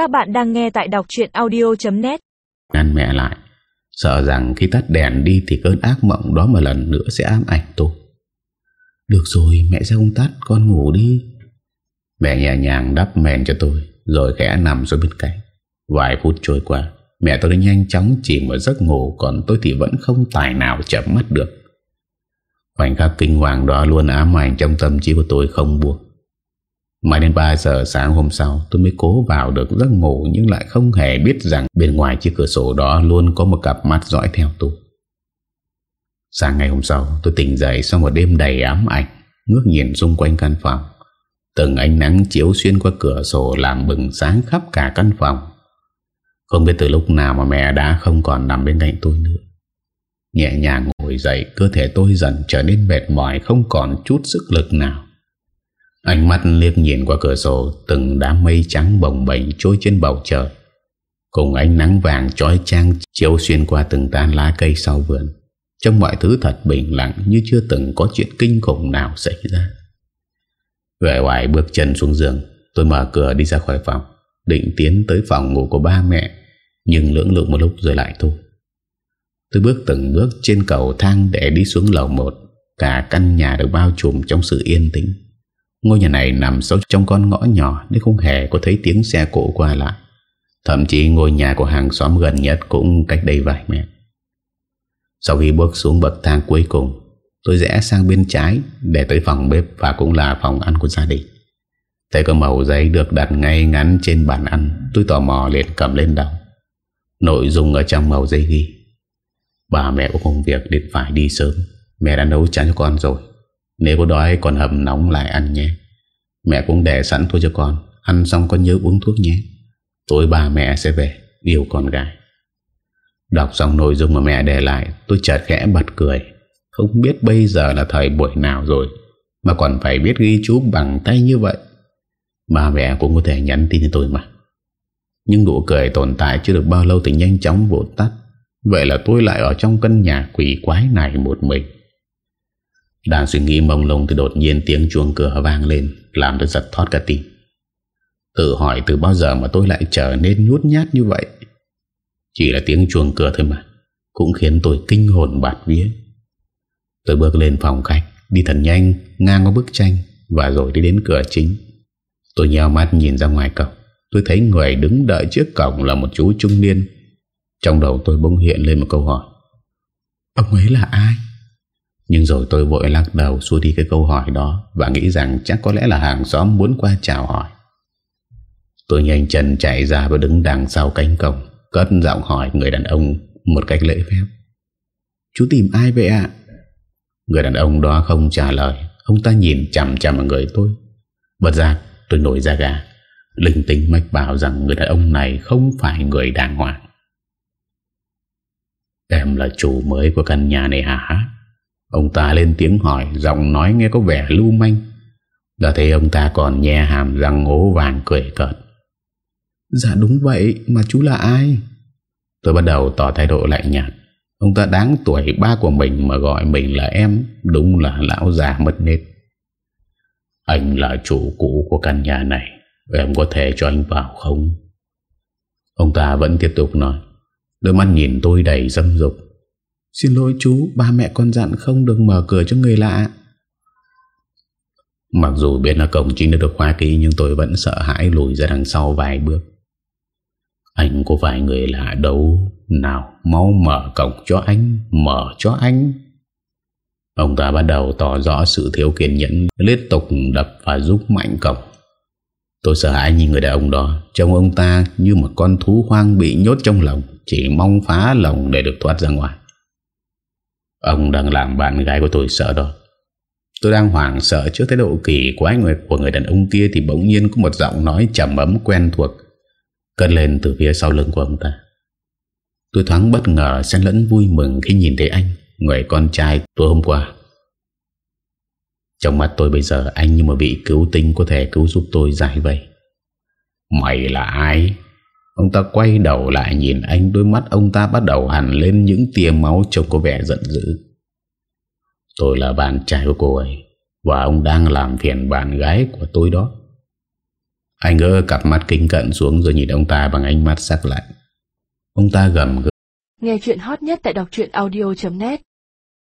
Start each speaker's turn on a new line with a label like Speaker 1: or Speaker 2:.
Speaker 1: Các bạn đang nghe tại đọc chuyện audio.net
Speaker 2: Ngăn mẹ lại. Sợ rằng khi tắt đèn đi Thì cơn ác mộng đó một lần nữa sẽ ám ảnh tôi. Được rồi, mẹ sẽ không tắt, Con ngủ đi. Mẹ nhẹ nhàng đắp mền cho tôi, Rồi khẽ nằm xuống bên cạnh. Vài phút trôi qua, Mẹ tôi đã nhanh chóng chìm vào giấc ngủ, Còn tôi thì vẫn không tài nào chậm mắt được. Khoảnh khắc kinh hoàng đó luôn ám ảnh trong tâm trí của tôi không buông. Mãi đến 3 giờ sáng hôm sau, Tôi mới cố vào được giấc ngủ Nhưng lại không hề biết rằng Bên ngoài chiếc cửa sổ đó Luôn có một cặp mắt dõi theo tôi. Sáng ngày hôm sau, Tôi tỉnh dậy sau một đêm đầy ám ảnh, Ngước nhìn xung quanh căn phòng. Từng ánh nắng chiếu xuyên qua cửa sổ Làm bừng sáng khắp cả căn phòng. Không biết từ lúc nào mà mẹ đã không còn nằm bên cạnh tôi nữa. Nhẹ nhàng ngồi dậy, Cơ thể tôi dần trở nên mệt mỏi, Không còn chút sức lực nào. Ánh mắt liếc nhìn qua cửa sổ, Từng đám mây trắng bồng bềnh trôi trên bầu trời. Cùng ánh nắng vàng trói trang Chiếu xuyên qua từng tan lá cây sau vườn. Trong mọi thứ thật bình lặng Như chưa từng có chuyện kinh khủng nào xảy ra. Về hoài bước chân xuống giường, Tôi mở cửa đi ra khỏi phòng, Định tiến tới phòng ngủ của ba mẹ, Nhưng lưỡng lự một lúc rồi lại thôi. Tôi bước từng bước trên cầu thang Để đi xuống lầu một, Cả căn nhà được bao trùm trong sự yên tĩnh. Ngôi nhà này nằm sâu trong con ngõ nhỏ Nên không hề có thấy tiếng xe cộ qua lại. Thậm chí ngôi nhà của hàng xóm gần nhất Cũng cách đây vài mét. Sau khi bước xuống bậc thang cuối cùng, Tôi rẽ sang bên trái Để tới phòng bếp Và cũng là phòng ăn của gia đình. Thấy có màu giấy được đặt ngay ngắn trên bàn ăn, Tôi tò mò liền cầm lên đọc. Nội dung ở trong màu giấy ghi, Bà mẹ có công việc đến phải đi sớm. Mẹ đã nấu cháo cho con rồi nếu có đói còn hầm nóng lại ăn nhé. Mẹ cũng để sẵn thôi cho con. Ăn xong con nhớ uống thuốc nhé. Tối bà mẹ sẽ về, Yêu con gái. Đọc xong nội dung mà mẹ để lại, Tôi chợt khẽ bật cười. Không biết bây giờ là thời buổi nào rồi, Mà còn phải biết ghi chú bằng tay như vậy. Bà mẹ cũng có thể nhắn tin cho tôi mà. Nhưng nụ cười tồn tại chưa được bao lâu Thì nhanh chóng vụt tắt. Vậy là tôi lại ở trong căn nhà quỷ quái này một mình đang suy nghĩ mông lung thì đột nhiên tiếng chuông cửa vang lên, Làm tôi giật thoát cả tim. Tự hỏi từ bao giờ mà tôi lại trở nên nhút nhát như vậy? Chỉ là tiếng chuông cửa thôi mà, Cũng khiến tôi kinh hồn bạt vía. Tôi bước lên phòng khách, Đi thật nhanh, ngang qua bức tranh Và rồi đi đến cửa chính. Tôi nheo mắt nhìn ra ngoài cổng, Tôi thấy người đứng đợi trước cổng là một chú trung niên. Trong đầu tôi bỗng hiện lên một câu hỏi. Ông ấy là ai? Nhưng rồi tôi vội lắc đầu xua đi cái câu hỏi đó Và nghĩ rằng chắc có lẽ là hàng xóm muốn qua chào hỏi. Tôi nhanh chân chạy ra và đứng đằng sau cánh cổng, Cất giọng hỏi người đàn ông một cách lễ phép. Chú tìm ai vậy ạ? Người đàn ông đó không trả lời. Ông ta nhìn chằm chằm vào người tôi. Bật ra, tôi nổi ra gà. Linh tinh mách bảo rằng người đàn ông này không phải người đàng hoàng. Em là chủ mới của căn nhà này hả? Ông ta lên tiếng hỏi Giọng nói nghe có vẻ lưu manh. Đã thấy ông ta còn nhẹ hàm răng ngố vàng cười cợt. Dạ đúng vậy Mà chú là ai? Tôi bắt đầu tỏ thái độ lạnh nhạt. Ông ta đáng tuổi ba của mình Mà gọi mình là em Đúng là lão già mất nết. Anh là chủ cũ của căn nhà này Em có thể cho anh vào không? Ông ta vẫn tiếp tục nói. Đôi mắt nhìn tôi đầy dâm dục Xin lỗi chú, Ba mẹ con dặn không được mở cửa cho người lạ. Mặc dù biết là cổng chính đã được khóa kỹ, Nhưng tôi vẫn sợ hãi lùi ra đằng sau vài bước. Anh có phải người lạ đâu. Nào, mau mở cổng cho anh, Mở cho anh. Ông ta bắt đầu tỏ rõ sự thiếu kiên nhẫn, Liên tục đập và giúp mạnh cổng. Tôi sợ hãi nhìn người đàn ông đó. Trông ông ta như một con thú hoang bị nhốt trong lòng, Chỉ mong phá lòng để được thoát ra ngoài. Ông đang làm bạn gái của tôi, sợ đó Tôi đang hoảng sợ trước thái độ kỳ quái người của người đàn ông kia Thì bỗng nhiên có một giọng nói trầm ấm quen thuộc Cất lên từ phía sau lưng của ông ta Tôi thoáng bất ngờ, xen lẫn vui mừng khi nhìn thấy anh, Người con trai tôi hôm qua Trong mắt tôi bây giờ anh như một vị cứu tinh có thể cứu giúp tôi giải vậy. Mày là ai? Ông ta quay đầu lại nhìn anh, Đôi mắt ông ta bắt đầu hẳn lên những tia máu Trông có vẻ giận dữ. Tôi là bạn trai của cô ấy, Và ông đang làm phiền bạn gái của tôi đó. Anh gỡ cặp mắt kính cận xuống rồi nhìn ông ta bằng ánh mắt sắc lạnh. Ông ta gầm gừ.
Speaker 1: Nghe chuyện hot nhất tại đọc audio.net